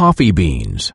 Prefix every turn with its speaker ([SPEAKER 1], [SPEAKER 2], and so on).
[SPEAKER 1] coffee beans.